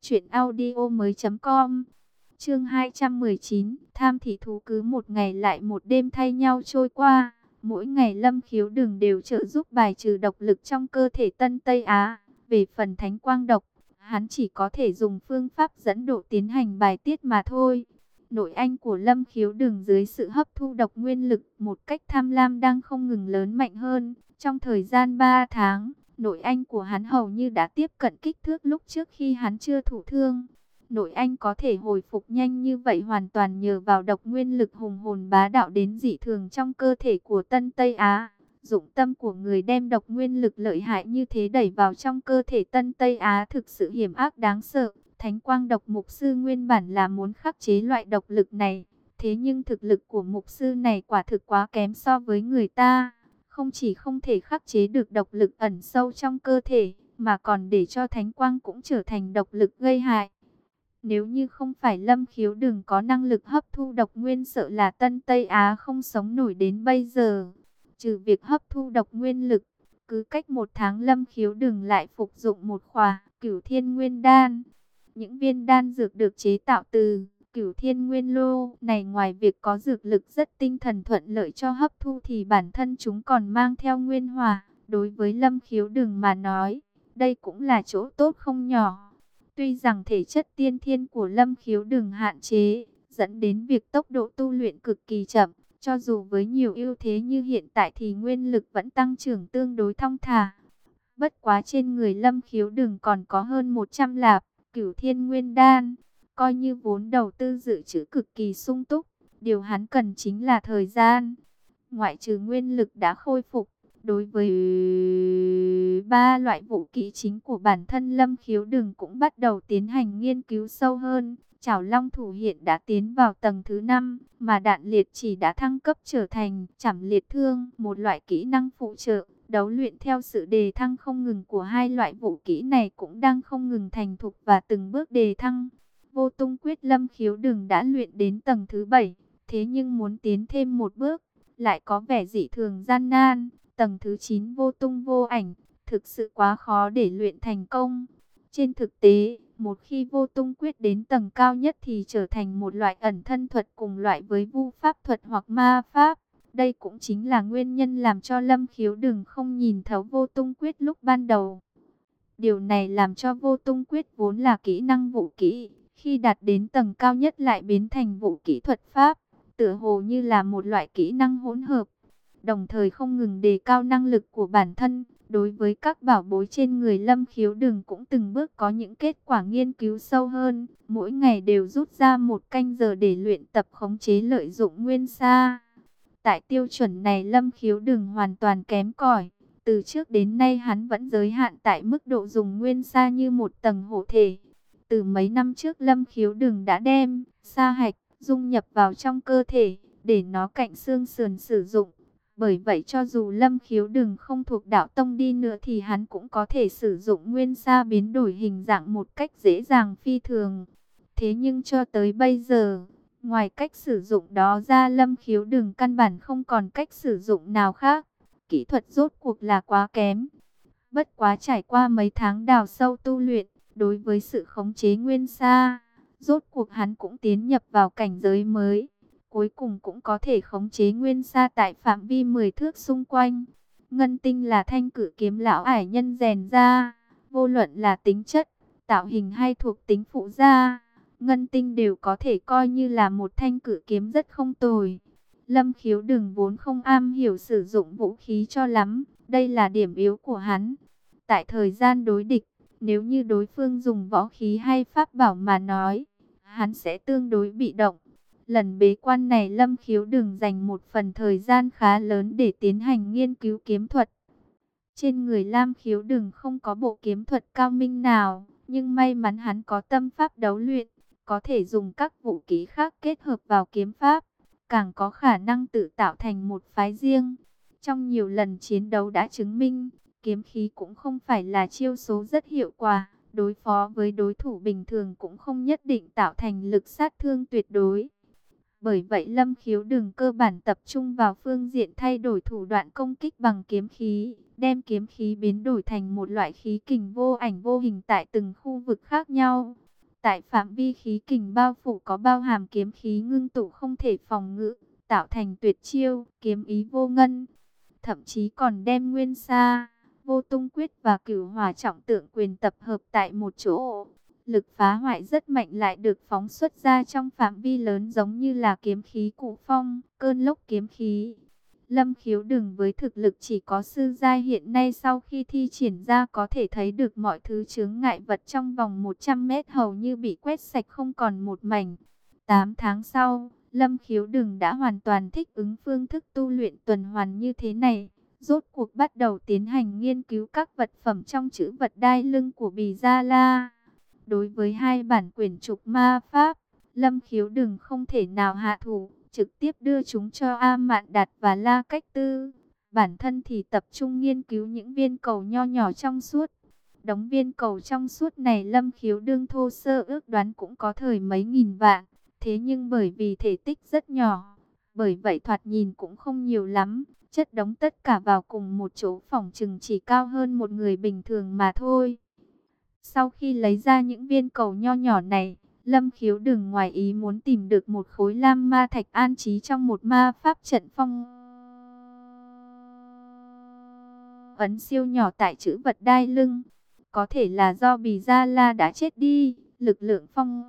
truyệnaudiomoi.com. Chương 219, tham thị thú cứ một ngày lại một đêm thay nhau trôi qua. Mỗi ngày Lâm Khiếu đường đều trợ giúp bài trừ độc lực trong cơ thể Tân Tây Á. Về phần thánh quang độc, hắn chỉ có thể dùng phương pháp dẫn độ tiến hành bài tiết mà thôi. Nội anh của Lâm Khiếu đường dưới sự hấp thu độc nguyên lực một cách tham lam đang không ngừng lớn mạnh hơn. Trong thời gian 3 tháng, nội anh của hắn hầu như đã tiếp cận kích thước lúc trước khi hắn chưa thủ thương. Nội anh có thể hồi phục nhanh như vậy hoàn toàn nhờ vào độc nguyên lực hùng hồn bá đạo đến dị thường trong cơ thể của Tân Tây Á. Dụng tâm của người đem độc nguyên lực lợi hại như thế đẩy vào trong cơ thể Tân Tây Á thực sự hiểm ác đáng sợ. Thánh quang độc mục sư nguyên bản là muốn khắc chế loại độc lực này. Thế nhưng thực lực của mục sư này quả thực quá kém so với người ta không chỉ không thể khắc chế được độc lực ẩn sâu trong cơ thể, mà còn để cho thánh quang cũng trở thành độc lực gây hại. Nếu như không phải lâm khiếu đừng có năng lực hấp thu độc nguyên sợ là Tân Tây Á không sống nổi đến bây giờ. Trừ việc hấp thu độc nguyên lực, cứ cách một tháng lâm khiếu đừng lại phục dụng một khóa cửu thiên nguyên đan. Những viên đan dược được chế tạo từ Cửu thiên nguyên lô này ngoài việc có dược lực rất tinh thần thuận lợi cho hấp thu thì bản thân chúng còn mang theo nguyên hòa. Đối với lâm khiếu đừng mà nói, đây cũng là chỗ tốt không nhỏ. Tuy rằng thể chất tiên thiên của lâm khiếu đừng hạn chế, dẫn đến việc tốc độ tu luyện cực kỳ chậm. Cho dù với nhiều ưu thế như hiện tại thì nguyên lực vẫn tăng trưởng tương đối thong thả. Bất quá trên người lâm khiếu đừng còn có hơn 100 lạp, cửu thiên nguyên đan coi như vốn đầu tư dự trữ cực kỳ sung túc. Điều hắn cần chính là thời gian. Ngoại trừ nguyên lực đã khôi phục, đối với ba loại vũ kỹ chính của bản thân Lâm Khiếu Đừng cũng bắt đầu tiến hành nghiên cứu sâu hơn. Chảo Long Thủ hiện đã tiến vào tầng thứ 5, mà đạn liệt chỉ đã thăng cấp trở thành chảm liệt thương, một loại kỹ năng phụ trợ. Đấu luyện theo sự đề thăng không ngừng của hai loại vũ kỹ này cũng đang không ngừng thành thục và từng bước đề thăng. Vô tung quyết lâm khiếu đường đã luyện đến tầng thứ bảy, thế nhưng muốn tiến thêm một bước, lại có vẻ dị thường gian nan. Tầng thứ 9 vô tung vô ảnh, thực sự quá khó để luyện thành công. Trên thực tế, một khi vô tung quyết đến tầng cao nhất thì trở thành một loại ẩn thân thuật cùng loại với vu pháp thuật hoặc ma pháp. Đây cũng chính là nguyên nhân làm cho Lâm Khiếu đừng không nhìn thấu vô tung quyết lúc ban đầu. Điều này làm cho vô tung quyết vốn là kỹ năng vũ kỹ, khi đạt đến tầng cao nhất lại biến thành vũ kỹ thuật pháp, tựa hồ như là một loại kỹ năng hỗn hợp, đồng thời không ngừng đề cao năng lực của bản thân. Đối với các bảo bối trên người Lâm Khiếu Đừng cũng từng bước có những kết quả nghiên cứu sâu hơn, mỗi ngày đều rút ra một canh giờ để luyện tập khống chế lợi dụng nguyên xa Tại tiêu chuẩn này Lâm Khiếu Đừng hoàn toàn kém cỏi. Từ trước đến nay hắn vẫn giới hạn tại mức độ dùng nguyên sa như một tầng hộ thể. Từ mấy năm trước Lâm Khiếu Đừng đã đem sa hạch dung nhập vào trong cơ thể để nó cạnh xương sườn sử dụng. Bởi vậy cho dù Lâm Khiếu Đừng không thuộc đạo tông đi nữa thì hắn cũng có thể sử dụng nguyên sa biến đổi hình dạng một cách dễ dàng phi thường. Thế nhưng cho tới bây giờ, ngoài cách sử dụng đó ra Lâm Khiếu đường căn bản không còn cách sử dụng nào khác. Kỹ thuật rốt cuộc là quá kém. Bất quá trải qua mấy tháng đào sâu tu luyện, đối với sự khống chế nguyên sa, rốt cuộc hắn cũng tiến nhập vào cảnh giới mới cuối cùng cũng có thể khống chế nguyên sa tại phạm vi 10 thước xung quanh. Ngân tinh là thanh cử kiếm lão ải nhân rèn ra, vô luận là tính chất, tạo hình hay thuộc tính phụ gia, ngân tinh đều có thể coi như là một thanh cử kiếm rất không tồi. Lâm khiếu đừng vốn không am hiểu sử dụng vũ khí cho lắm, đây là điểm yếu của hắn. Tại thời gian đối địch, nếu như đối phương dùng võ khí hay pháp bảo mà nói, hắn sẽ tương đối bị động. Lần bế quan này Lâm Khiếu đừng dành một phần thời gian khá lớn để tiến hành nghiên cứu kiếm thuật. Trên người Lam Khiếu đừng không có bộ kiếm thuật cao minh nào, nhưng may mắn hắn có tâm pháp đấu luyện, có thể dùng các vũ khí khác kết hợp vào kiếm pháp, càng có khả năng tự tạo thành một phái riêng. Trong nhiều lần chiến đấu đã chứng minh, kiếm khí cũng không phải là chiêu số rất hiệu quả, đối phó với đối thủ bình thường cũng không nhất định tạo thành lực sát thương tuyệt đối. Bởi vậy Lâm Khiếu đừng cơ bản tập trung vào phương diện thay đổi thủ đoạn công kích bằng kiếm khí, đem kiếm khí biến đổi thành một loại khí kình vô ảnh vô hình tại từng khu vực khác nhau. Tại phạm vi khí kình bao phủ có bao hàm kiếm khí ngưng tụ không thể phòng ngự, tạo thành tuyệt chiêu, kiếm ý vô ngân. Thậm chí còn đem nguyên xa vô tung quyết và cửu hòa trọng tượng quyền tập hợp tại một chỗ Lực phá hoại rất mạnh lại được phóng xuất ra trong phạm vi lớn giống như là kiếm khí cụ phong, cơn lốc kiếm khí. Lâm khiếu đừng với thực lực chỉ có sư giai hiện nay sau khi thi triển ra có thể thấy được mọi thứ chướng ngại vật trong vòng 100 mét hầu như bị quét sạch không còn một mảnh. 8 tháng sau, Lâm khiếu đừng đã hoàn toàn thích ứng phương thức tu luyện tuần hoàn như thế này. Rốt cuộc bắt đầu tiến hành nghiên cứu các vật phẩm trong chữ vật đai lưng của Bì Gia La. Đối với hai bản quyền trục ma pháp, Lâm Khiếu đừng không thể nào hạ thủ, trực tiếp đưa chúng cho A Mạn Đạt và La Cách Tư. Bản thân thì tập trung nghiên cứu những viên cầu nho nhỏ trong suốt. Đóng viên cầu trong suốt này Lâm Khiếu đương thô sơ ước đoán cũng có thời mấy nghìn vạn. Thế nhưng bởi vì thể tích rất nhỏ, bởi vậy thoạt nhìn cũng không nhiều lắm. Chất đóng tất cả vào cùng một chỗ phòng chừng chỉ cao hơn một người bình thường mà thôi. Sau khi lấy ra những viên cầu nho nhỏ này, Lâm khiếu đừng ngoài ý muốn tìm được một khối lam ma thạch an trí trong một ma pháp trận phong. Ấn siêu nhỏ tại chữ vật đai lưng. Có thể là do bì gia la đã chết đi, lực lượng phong.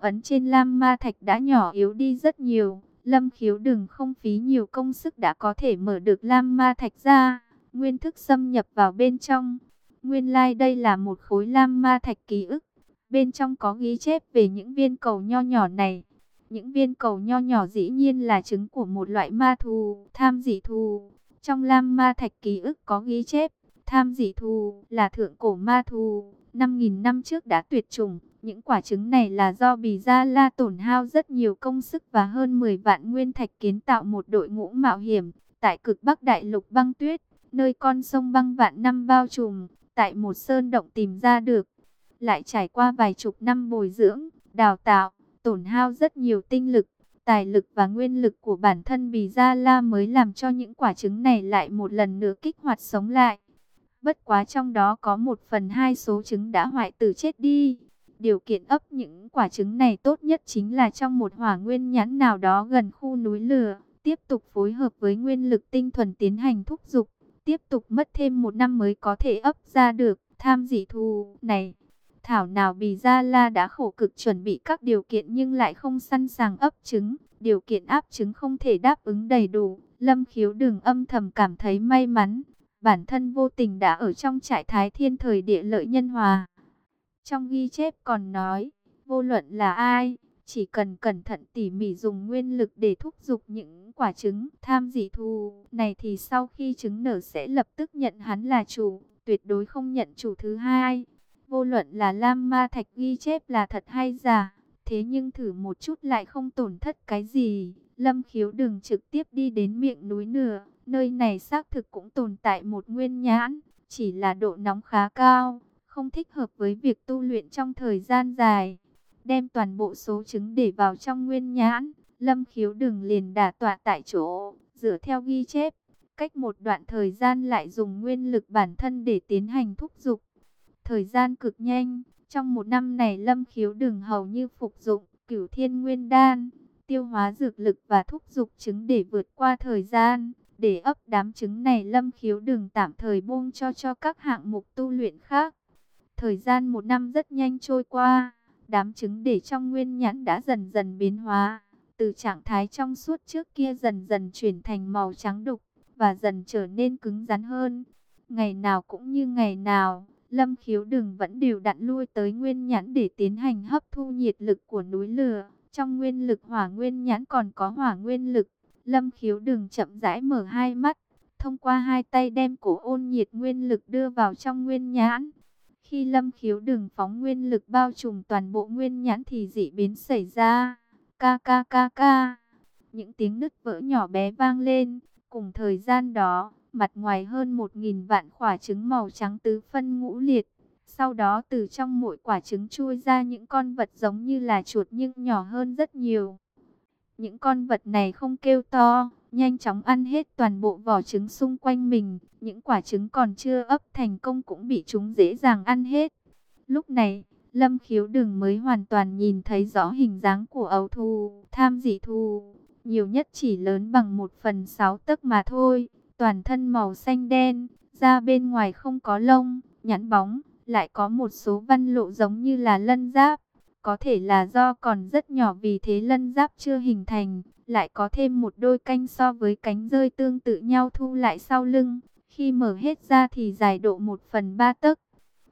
Ấn trên lam ma thạch đã nhỏ yếu đi rất nhiều. Lâm khiếu đừng không phí nhiều công sức đã có thể mở được lam ma thạch ra nguyên thức xâm nhập vào bên trong. Nguyên lai like đây là một khối lam ma thạch ký ức. Bên trong có ghi chép về những viên cầu nho nhỏ này. Những viên cầu nho nhỏ dĩ nhiên là trứng của một loại ma thù, tham dị thù. Trong lam ma thạch ký ức có ghi chép, tham dị thù là thượng cổ ma thù. 5.000 năm trước đã tuyệt chủng. Những quả trứng này là do Bì Gia La tổn hao rất nhiều công sức và hơn 10 vạn nguyên thạch kiến tạo một đội ngũ mạo hiểm tại cực Bắc Đại Lục băng tuyết nơi con sông băng vạn năm bao trùm, tại một sơn động tìm ra được. Lại trải qua vài chục năm bồi dưỡng, đào tạo, tổn hao rất nhiều tinh lực, tài lực và nguyên lực của bản thân vì Gia La mới làm cho những quả trứng này lại một lần nữa kích hoạt sống lại. Bất quá trong đó có một phần hai số trứng đã hoại tử chết đi. Điều kiện ấp những quả trứng này tốt nhất chính là trong một hỏa nguyên nhãn nào đó gần khu núi lửa, tiếp tục phối hợp với nguyên lực tinh thuần tiến hành thúc dục tiếp tục mất thêm một năm mới có thể ấp ra được tham dị thù này. Thảo nào Bì Gia La đã khổ cực chuẩn bị các điều kiện nhưng lại không sẵn sàng ấp trứng. điều kiện áp trứng không thể đáp ứng đầy đủ. Lâm khiếu đừng âm thầm cảm thấy may mắn, bản thân vô tình đã ở trong trại thái thiên thời địa lợi nhân hòa. Trong ghi chép còn nói, vô luận là ai, chỉ cần cẩn thận tỉ mỉ dùng nguyên lực để thúc giục những quả trứng tham dị thù này thì sau khi trứng nở sẽ lập tức nhận hắn là chủ, tuyệt đối không nhận chủ thứ hai. Vô luận là Lam Ma Thạch ghi chép là thật hay giả, thế nhưng thử một chút lại không tổn thất cái gì. Lâm khiếu đừng trực tiếp đi đến miệng núi nửa, nơi này xác thực cũng tồn tại một nguyên nhãn, chỉ là độ nóng khá cao, không thích hợp với việc tu luyện trong thời gian dài đem toàn bộ số trứng để vào trong nguyên nhãn. Lâm khiếu đừng liền đả tọa tại chỗ, dựa theo ghi chép. Cách một đoạn thời gian lại dùng nguyên lực bản thân để tiến hành thúc dục. Thời gian cực nhanh, trong một năm này Lâm khiếu đừng hầu như phục dụng cửu thiên nguyên đan, tiêu hóa dược lực và thúc dục trứng để vượt qua thời gian. Để ấp đám trứng này Lâm khiếu đừng tạm thời buông cho cho các hạng mục tu luyện khác. Thời gian một năm rất nhanh trôi qua Đám trứng để trong nguyên nhãn đã dần dần biến hóa, từ trạng thái trong suốt trước kia dần dần chuyển thành màu trắng đục và dần trở nên cứng rắn hơn. Ngày nào cũng như ngày nào, Lâm Khiếu Đừng vẫn đều đặn lui tới nguyên nhãn để tiến hành hấp thu nhiệt lực của núi lửa. Trong nguyên lực hỏa nguyên nhãn còn có hỏa nguyên lực. Lâm Khiếu Đừng chậm rãi mở hai mắt, thông qua hai tay đem cổ ôn nhiệt nguyên lực đưa vào trong nguyên nhãn. Khi lâm khiếu đường phóng nguyên lực bao trùm toàn bộ nguyên nhãn thì dị biến xảy ra. Ca ca ca ca. Những tiếng nứt vỡ nhỏ bé vang lên. Cùng thời gian đó, mặt ngoài hơn một nghìn vạn quả trứng màu trắng tứ phân ngũ liệt. Sau đó từ trong mỗi quả trứng chui ra những con vật giống như là chuột nhưng nhỏ hơn rất nhiều. Những con vật này không kêu to, nhanh chóng ăn hết toàn bộ vỏ trứng xung quanh mình. Những quả trứng còn chưa ấp thành công cũng bị chúng dễ dàng ăn hết. Lúc này, Lâm khiếu đừng mới hoàn toàn nhìn thấy rõ hình dáng của ấu thù, tham dị thù. Nhiều nhất chỉ lớn bằng một phần sáu tấc mà thôi. Toàn thân màu xanh đen, da bên ngoài không có lông, nhẵn bóng, lại có một số văn lộ giống như là lân giáp. Có thể là do còn rất nhỏ vì thế lân giáp chưa hình thành, lại có thêm một đôi canh so với cánh rơi tương tự nhau thu lại sau lưng. Khi mở hết ra thì dài độ một phần ba tấc.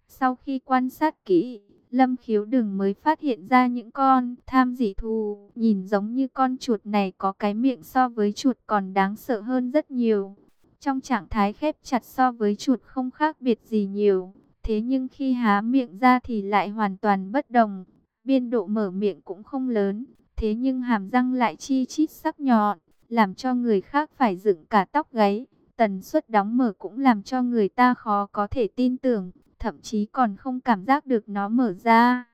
Sau khi quan sát kỹ, Lâm khiếu đừng mới phát hiện ra những con tham dị thù. Nhìn giống như con chuột này có cái miệng so với chuột còn đáng sợ hơn rất nhiều. Trong trạng thái khép chặt so với chuột không khác biệt gì nhiều. Thế nhưng khi há miệng ra thì lại hoàn toàn bất đồng. Biên độ mở miệng cũng không lớn, thế nhưng hàm răng lại chi chít sắc nhọn, làm cho người khác phải dựng cả tóc gáy. Tần suất đóng mở cũng làm cho người ta khó có thể tin tưởng, thậm chí còn không cảm giác được nó mở ra.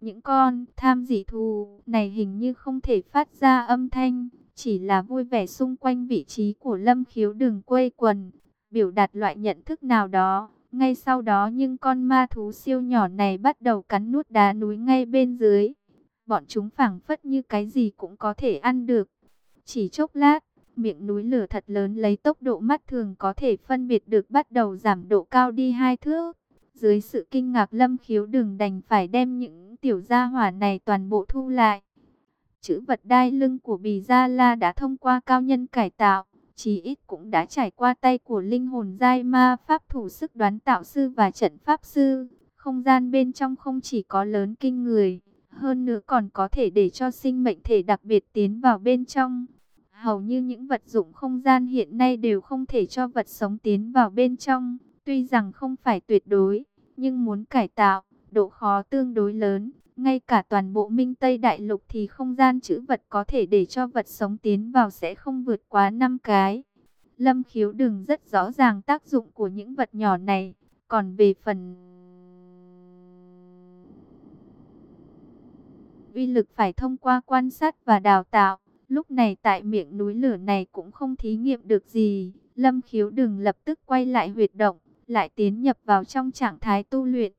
Những con tham dị thù này hình như không thể phát ra âm thanh, chỉ là vui vẻ xung quanh vị trí của lâm khiếu đường quây quần, biểu đạt loại nhận thức nào đó. Ngay sau đó những con ma thú siêu nhỏ này bắt đầu cắn nuốt đá núi ngay bên dưới. Bọn chúng phảng phất như cái gì cũng có thể ăn được. Chỉ chốc lát, miệng núi lửa thật lớn lấy tốc độ mắt thường có thể phân biệt được bắt đầu giảm độ cao đi hai thước. Dưới sự kinh ngạc lâm khiếu đừng đành phải đem những tiểu gia hỏa này toàn bộ thu lại. Chữ vật đai lưng của bì gia la đã thông qua cao nhân cải tạo chí ít cũng đã trải qua tay của linh hồn giai ma pháp thủ sức đoán tạo sư và trận pháp sư. Không gian bên trong không chỉ có lớn kinh người, hơn nữa còn có thể để cho sinh mệnh thể đặc biệt tiến vào bên trong. Hầu như những vật dụng không gian hiện nay đều không thể cho vật sống tiến vào bên trong, tuy rằng không phải tuyệt đối, nhưng muốn cải tạo, độ khó tương đối lớn. Ngay cả toàn bộ Minh Tây Đại Lục thì không gian chữ vật có thể để cho vật sống tiến vào sẽ không vượt quá 5 cái. Lâm khiếu đừng rất rõ ràng tác dụng của những vật nhỏ này. Còn về phần uy lực phải thông qua quan sát và đào tạo. Lúc này tại miệng núi lửa này cũng không thí nghiệm được gì. Lâm khiếu đừng lập tức quay lại huyệt động, lại tiến nhập vào trong trạng thái tu luyện.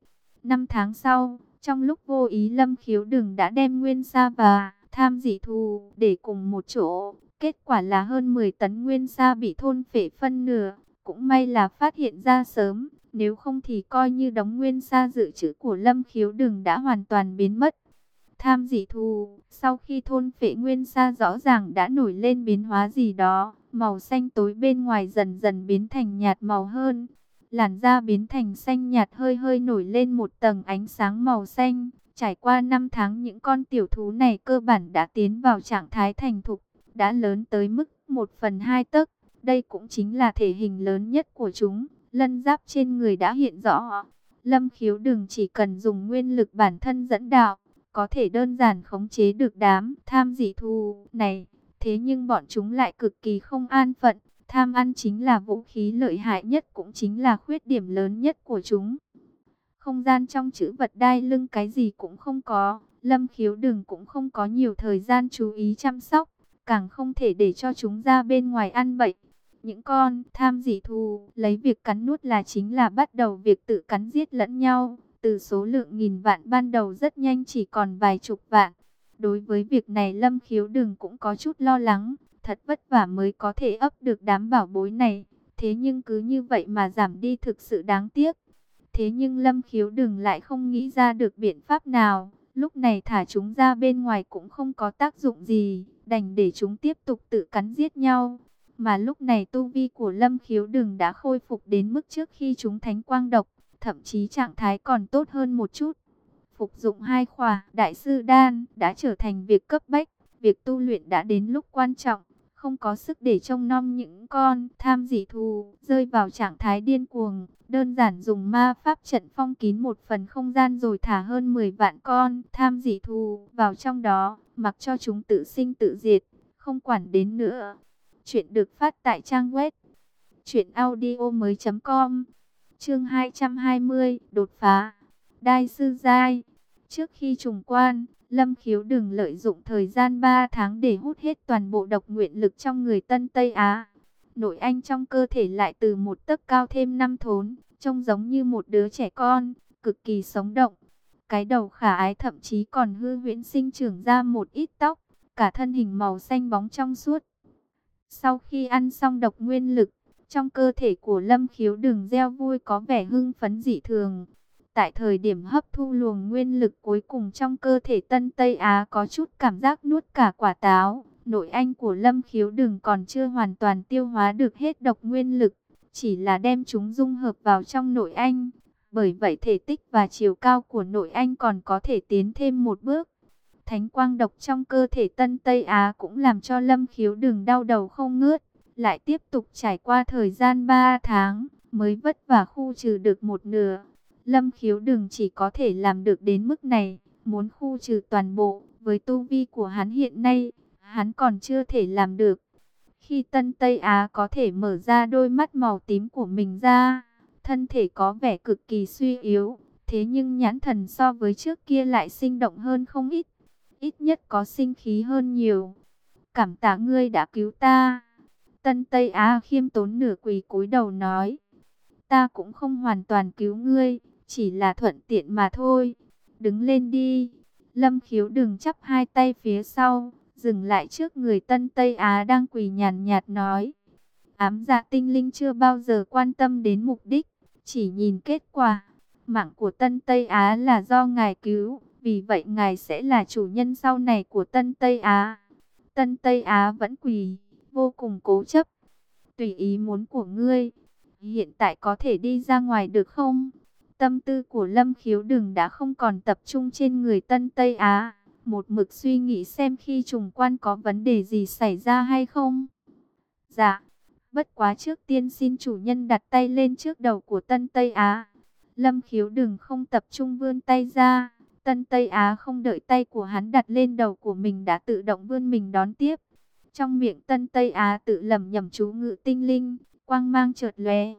Năm tháng sau, trong lúc vô ý Lâm Khiếu Đừng đã đem Nguyên Sa và tham dị thù để cùng một chỗ. Kết quả là hơn 10 tấn Nguyên Sa bị thôn phệ phân nửa. Cũng may là phát hiện ra sớm. Nếu không thì coi như đóng Nguyên Sa dự trữ của Lâm Khiếu Đừng đã hoàn toàn biến mất tham dị thù. Sau khi thôn phệ nguyên sa rõ ràng đã nổi lên biến hóa gì đó, màu xanh tối bên ngoài dần dần biến thành nhạt màu hơn. Làn da biến thành xanh nhạt hơi hơi nổi lên một tầng ánh sáng màu xanh. Trải qua năm tháng những con tiểu thú này cơ bản đã tiến vào trạng thái thành thục, đã lớn tới mức 1 phần 2 tấc. Đây cũng chính là thể hình lớn nhất của chúng. Lân giáp trên người đã hiện rõ. Lâm khiếu đừng chỉ cần dùng nguyên lực bản thân dẫn đạo, có thể đơn giản khống chế được đám tham dị thù này. Thế nhưng bọn chúng lại cực kỳ không an phận. Tham ăn chính là vũ khí lợi hại nhất, cũng chính là khuyết điểm lớn nhất của chúng. Không gian trong chữ vật đai lưng cái gì cũng không có. Lâm khiếu đừng cũng không có nhiều thời gian chú ý chăm sóc. Càng không thể để cho chúng ra bên ngoài ăn bậy. Những con tham dị thù lấy việc cắn nuốt là chính là bắt đầu việc tự cắn giết lẫn nhau. Từ số lượng nghìn vạn ban đầu rất nhanh chỉ còn vài chục vạn. Đối với việc này Lâm Khiếu Đừng cũng có chút lo lắng. Thật vất vả mới có thể ấp được đám bảo bối này. Thế nhưng cứ như vậy mà giảm đi thực sự đáng tiếc. Thế nhưng Lâm Khiếu Đừng lại không nghĩ ra được biện pháp nào. Lúc này thả chúng ra bên ngoài cũng không có tác dụng gì. Đành để chúng tiếp tục tự cắn giết nhau. Mà lúc này tu vi của Lâm Khiếu Đừng đã khôi phục đến mức trước khi chúng thánh quang độc, thậm chí trạng thái còn tốt hơn một chút. Phục dụng hai khỏa đại sư đan đã trở thành việc cấp bách, việc tu luyện đã đến lúc quan trọng, không có sức để trông nom những con tham dị thù, rơi vào trạng thái điên cuồng, đơn giản dùng ma pháp trận phong kín một phần không gian rồi thả hơn 10 vạn con tham dị thù vào trong đó, mặc cho chúng tự sinh tự diệt, không quản đến nữa. Chuyện được phát tại trang web truyệnaudiomoi.com. Chương 220, đột phá. Đai sư giai. Trước khi trùng quan, Lâm Khiếu đừng lợi dụng thời gian 3 tháng để hút hết toàn bộ độc nguyện lực trong người Tân Tây Á. Nội anh trong cơ thể lại từ một tấc cao thêm năm thốn, trông giống như một đứa trẻ con, cực kỳ sống động. Cái đầu khả ái thậm chí còn hư huyễn sinh trưởng ra một ít tóc, cả thân hình màu xanh bóng trong suốt, sau khi ăn xong độc nguyên lực, trong cơ thể của Lâm Khiếu đường gieo vui có vẻ hưng phấn dị thường. Tại thời điểm hấp thu luồng nguyên lực cuối cùng trong cơ thể Tân Tây Á có chút cảm giác nuốt cả quả táo. Nội anh của Lâm Khiếu đường còn chưa hoàn toàn tiêu hóa được hết độc nguyên lực, chỉ là đem chúng dung hợp vào trong nội anh. Bởi vậy thể tích và chiều cao của nội anh còn có thể tiến thêm một bước. Thánh quang độc trong cơ thể Tân Tây Á cũng làm cho Lâm Khiếu đường đau đầu không ngớt. Lại tiếp tục trải qua thời gian 3 tháng, mới vất vả khu trừ được một nửa. Lâm Khiếu đừng chỉ có thể làm được đến mức này, muốn khu trừ toàn bộ, với tu vi của hắn hiện nay, hắn còn chưa thể làm được. Khi Tân Tây Á có thể mở ra đôi mắt màu tím của mình ra, thân thể có vẻ cực kỳ suy yếu, thế nhưng nhãn thần so với trước kia lại sinh động hơn không ít ít nhất có sinh khí hơn nhiều. Cảm tạ ngươi đã cứu ta. Tân Tây Á khiêm tốn nửa quỳ cúi đầu nói. Ta cũng không hoàn toàn cứu ngươi, chỉ là thuận tiện mà thôi. Đứng lên đi. Lâm khiếu đừng chắp hai tay phía sau, dừng lại trước người Tân Tây Á đang quỳ nhàn nhạt nói. Ám dạ tinh linh chưa bao giờ quan tâm đến mục đích, chỉ nhìn kết quả. Mạng của Tân Tây Á là do ngài cứu, vì vậy ngài sẽ là chủ nhân sau này của Tân Tây Á. Tân Tây Á vẫn quỳ, vô cùng cố chấp. Tùy ý muốn của ngươi, hiện tại có thể đi ra ngoài được không? Tâm tư của Lâm Khiếu Đừng đã không còn tập trung trên người Tân Tây Á. Một mực suy nghĩ xem khi trùng quan có vấn đề gì xảy ra hay không. Dạ, bất quá trước tiên xin chủ nhân đặt tay lên trước đầu của Tân Tây Á. Lâm Khiếu Đừng không tập trung vươn tay ra Tân Tây Á không đợi tay của hắn đặt lên đầu của mình đã tự động vươn mình đón tiếp. Trong miệng Tân Tây Á tự lầm nhầm chú ngự tinh linh, quang mang chợt lóe.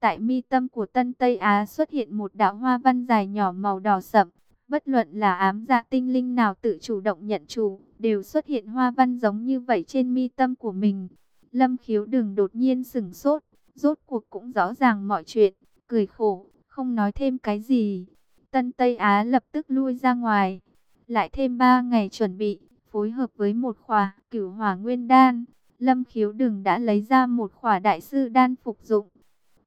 Tại mi tâm của Tân Tây Á xuất hiện một đạo hoa văn dài nhỏ màu đỏ sậm. Bất luận là ám dạ tinh linh nào tự chủ động nhận chủ, đều xuất hiện hoa văn giống như vậy trên mi tâm của mình. Lâm khiếu đừng đột nhiên sừng sốt, rốt cuộc cũng rõ ràng mọi chuyện, cười khổ, không nói thêm cái gì. Tân Tây Á lập tức lui ra ngoài. Lại thêm 3 ngày chuẩn bị, phối hợp với một khỏa cửu hỏa nguyên đan. Lâm khiếu đừng đã lấy ra một khỏa đại sư đan phục dụng.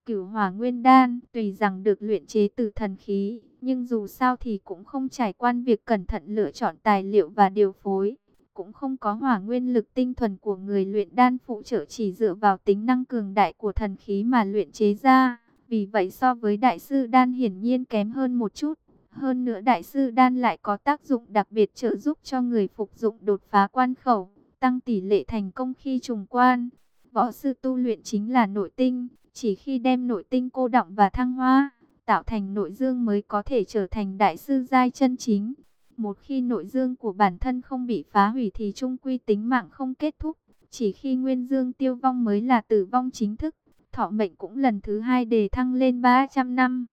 Cửu hỏa nguyên đan tùy rằng được luyện chế từ thần khí, Nhưng dù sao thì cũng không trải quan việc cẩn thận lựa chọn tài liệu và điều phối. Cũng không có hỏa nguyên lực tinh thuần của người luyện đan phụ trợ chỉ dựa vào tính năng cường đại của thần khí mà luyện chế ra. Vì vậy so với đại sư đan hiển nhiên kém hơn một chút. Hơn nữa đại sư đan lại có tác dụng đặc biệt trợ giúp cho người phục dụng đột phá quan khẩu, tăng tỷ lệ thành công khi trùng quan. Võ sư tu luyện chính là nội tinh, chỉ khi đem nội tinh cô động và thăng hoa, tạo thành nội dương mới có thể trở thành đại sư giai chân chính. Một khi nội dương của bản thân không bị phá hủy thì trung quy tính mạng không kết thúc, chỉ khi nguyên dương tiêu vong mới là tử vong chính thức. Thọ mệnh cũng lần thứ hai đề thăng lên 300 năm.